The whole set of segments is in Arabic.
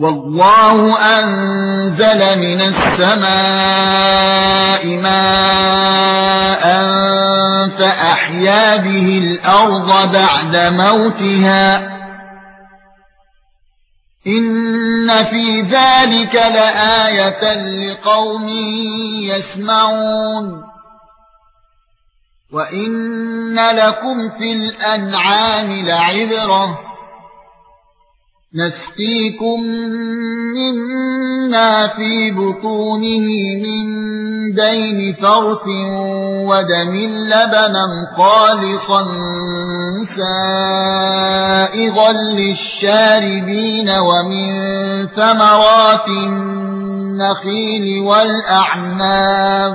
والله أنزل من السماء ماء فأحيا به الأرض بعد موتها. إن في ذلك لآية لقوم يسمعون. وإن لكم في الأنعام لعبرة. نسقيكم مما في بطونه من بين فرث ودم لبنا خالصا سائغا للشاربين ومن ثمرات النخيل والأعناب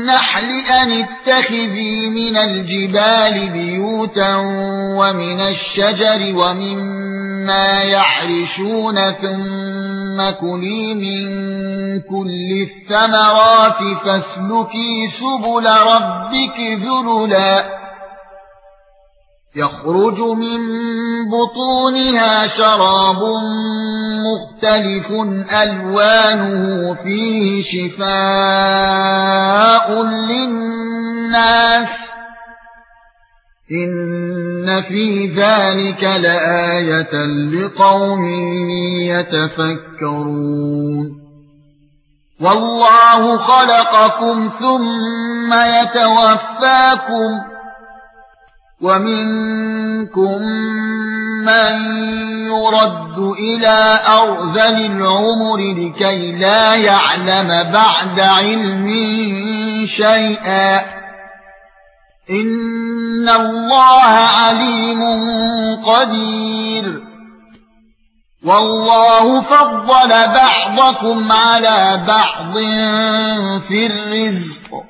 النحل أن اتخذي من الجبال بيوتا ومن الشجر ومما يعرشون ثم كلي من كل الثمرات فاسلكي سبل ربك ذللا. يخرج من بطونها شراب مختلف ألوانه فيه شفاء للناس. إن في ذلك لآية لقوم يتفكرون. والله خلقكم ثم يتوفاكم. ومنكم من يرد إلى أرذل العمر لكي لا يعلم بعد علم شيئا. إن الله عليم قدير. والله فضل بعضكم على بعض في الرزق.